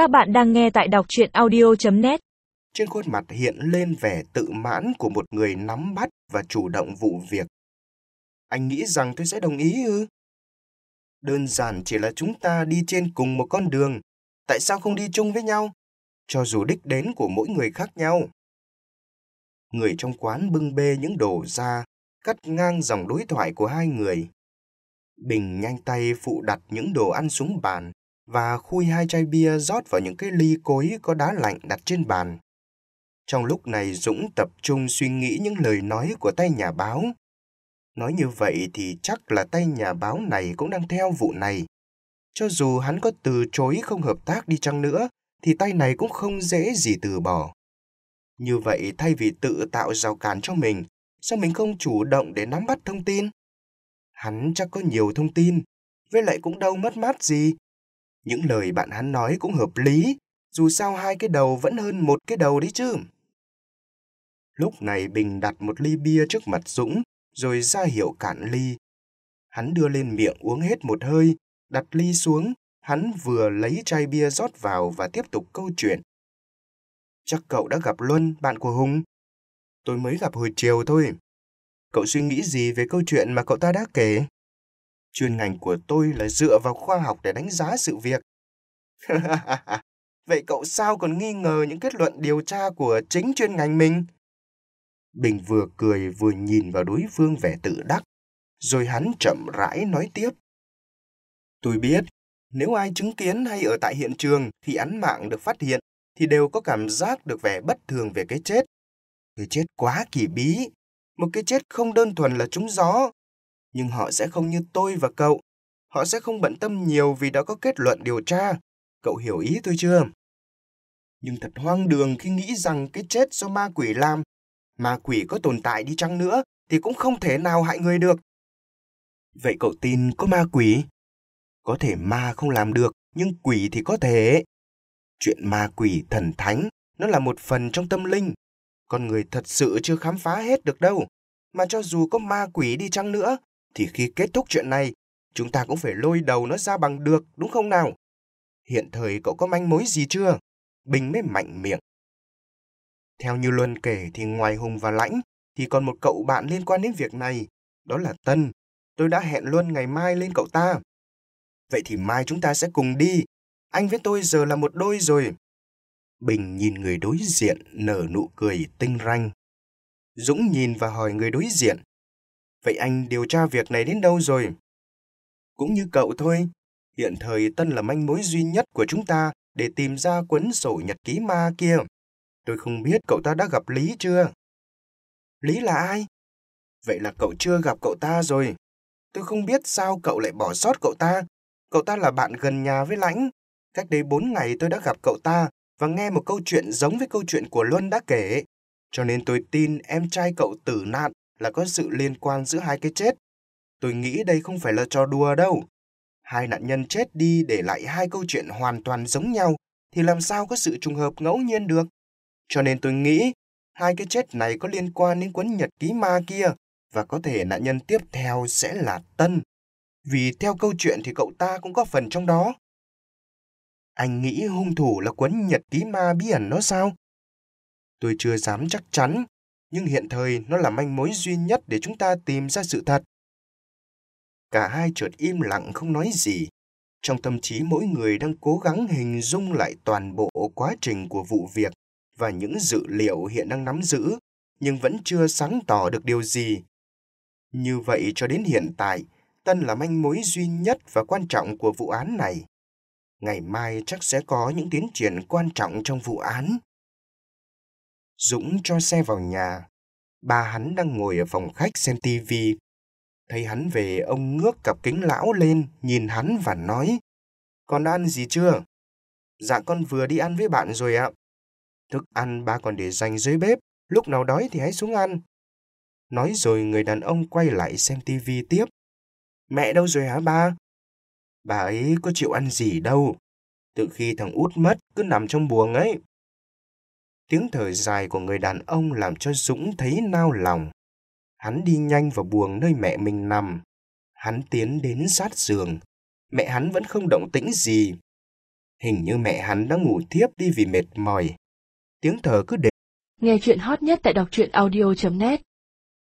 Các bạn đang nghe tại đọc chuyện audio.net Trên khuôn mặt hiện lên vẻ tự mãn của một người nắm bắt và chủ động vụ việc. Anh nghĩ rằng tôi sẽ đồng ý ư? Đơn giản chỉ là chúng ta đi trên cùng một con đường. Tại sao không đi chung với nhau? Cho dù đích đến của mỗi người khác nhau. Người trong quán bưng bê những đồ ra, cắt ngang dòng đối thoại của hai người. Bình nhanh tay phụ đặt những đồ ăn xuống bàn và khui hai chai bia rót vào những cái ly cối có đá lạnh đặt trên bàn. Trong lúc này Dũng tập trung suy nghĩ những lời nói của tay nhà báo. Nói như vậy thì chắc là tay nhà báo này cũng đang theo vụ này. Cho dù hắn có từ chối không hợp tác đi chăng nữa, thì tay này cũng không dễ gì từ bỏ. Như vậy thay vì tự tạo rào cản cho mình, sao mình không chủ động để nắm bắt thông tin? Hắn chắc có nhiều thông tin, với lại cũng đâu mất mát gì. Những lời bạn hắn nói cũng hợp lý, dù sao hai cái đầu vẫn hơn một cái đầu đấy chứ. Lúc này Bình đặt một ly bia trước mặt Dũng, rồi ra hiệu cạn ly. Hắn đưa lên miệng uống hết một hơi, đặt ly xuống, hắn vừa lấy chai bia rót vào và tiếp tục câu chuyện. Chắc cậu đã gặp Luân, bạn của Hùng. Tôi mới gặp hồi chiều thôi. Cậu suy nghĩ gì về câu chuyện mà cậu ta đã kể? Chuyên ngành của tôi là dựa vào khoa học để đánh giá sự việc. Vậy cậu sao còn nghi ngờ những kết luận điều tra của chính chuyên ngành mình? Bình vừa cười vừa nhìn vào đối phương vẻ tự đắc, rồi hắn chậm rãi nói tiếp. Tôi biết, nếu ai chứng kiến hay ở tại hiện trường khi án mạng được phát hiện, thì đều có cảm giác được vẻ bất thường về cái chết. Cái chết quá kỳ bí, một cái chết không đơn thuần là trúng gió. Nhưng họ sẽ không như tôi và cậu. Họ sẽ không bận tâm nhiều vì đã có kết luận điều tra. Cậu hiểu ý tôi chưa? Nhưng thật hoang đường khi nghĩ rằng cái chết do ma quỷ làm. Ma quỷ có tồn tại đi chăng nữa thì cũng không thể nào hại người được. Vậy cậu tin có ma quỷ? Có thể ma không làm được, nhưng quỷ thì có thể. Chuyện ma quỷ thần thánh, nó là một phần trong tâm linh. Con người thật sự chưa khám phá hết được đâu. Mà cho dù có ma quỷ đi chăng nữa, thì khi kết thúc chuyện này, chúng ta cũng phải lôi đầu nó ra bằng được, đúng không nào? Hiện thời cậu có manh mối gì chưa? Bình mới mạnh miệng. Theo như Luân kể thì ngoài Hùng và Lãnh thì còn một cậu bạn liên quan đến việc này, đó là Tân. Tôi đã hẹn Luân ngày mai lên cậu ta. Vậy thì mai chúng ta sẽ cùng đi. Anh với tôi giờ là một đôi rồi. Bình nhìn người đối diện nở nụ cười tinh ranh. Dũng nhìn và hỏi người đối diện. Vậy anh điều tra việc này đến đâu rồi? Cũng như cậu thôi. Hiện thời Tân là manh mối duy nhất của chúng ta để tìm ra cuốn sổ nhật ký ma kia. Tôi không biết cậu ta đã gặp Lý chưa? Lý là ai? Vậy là cậu chưa gặp cậu ta rồi. Tôi không biết sao cậu lại bỏ sót cậu ta. Cậu ta là bạn gần nhà với Lãnh. Cách đây bốn ngày tôi đã gặp cậu ta và nghe một câu chuyện giống với câu chuyện của Luân đã kể. Cho nên tôi tin em trai cậu tử nạn là có sự liên quan giữa hai cái chết. Tôi nghĩ đây không phải là trò đùa đâu. Hai nạn nhân chết đi để lại hai câu chuyện hoàn toàn giống nhau thì làm sao có sự trùng hợp ngẫu nhiên được. Cho nên tôi nghĩ hai cái chết này có liên quan đến cuốn nhật ký ma kia và có thể nạn nhân tiếp theo sẽ là Tân. Vì theo câu chuyện thì cậu ta cũng có phần trong đó. Anh nghĩ hung thủ là cuốn nhật ký ma bí ẩn đó sao? Tôi chưa dám chắc chắn, nhưng hiện thời nó là manh mối duy nhất để chúng ta tìm ra sự thật. Cả hai chợt im lặng không nói gì. Trong tâm trí mỗi người đang cố gắng hình dung lại toàn bộ quá trình của vụ việc và những dữ liệu hiện đang nắm giữ, nhưng vẫn chưa sáng tỏ được điều gì. Như vậy cho đến hiện tại, Tân là manh mối duy nhất và quan trọng của vụ án này. Ngày mai chắc sẽ có những tiến triển quan trọng trong vụ án. Dũng cho xe vào nhà. Ba hắn đang ngồi ở phòng khách xem tivi. Thấy hắn về, ông ngước cặp kính lão lên, nhìn hắn và nói. Con ăn gì chưa? Dạ con vừa đi ăn với bạn rồi ạ. Thức ăn ba còn để dành dưới bếp, lúc nào đói thì hãy xuống ăn. Nói rồi người đàn ông quay lại xem tivi tiếp. Mẹ đâu rồi hả ba? Bà ấy có chịu ăn gì đâu. Từ khi thằng út mất cứ nằm trong buồng ấy. Tiếng thở dài của người đàn ông làm cho Dũng thấy nao lòng. Hắn đi nhanh vào buồng nơi mẹ mình nằm. Hắn tiến đến sát giường. Mẹ hắn vẫn không động tĩnh gì. Hình như mẹ hắn đã ngủ thiếp đi vì mệt mỏi. Tiếng thở cứ để. Nghe chuyện hot nhất tại đọc truyện audio.net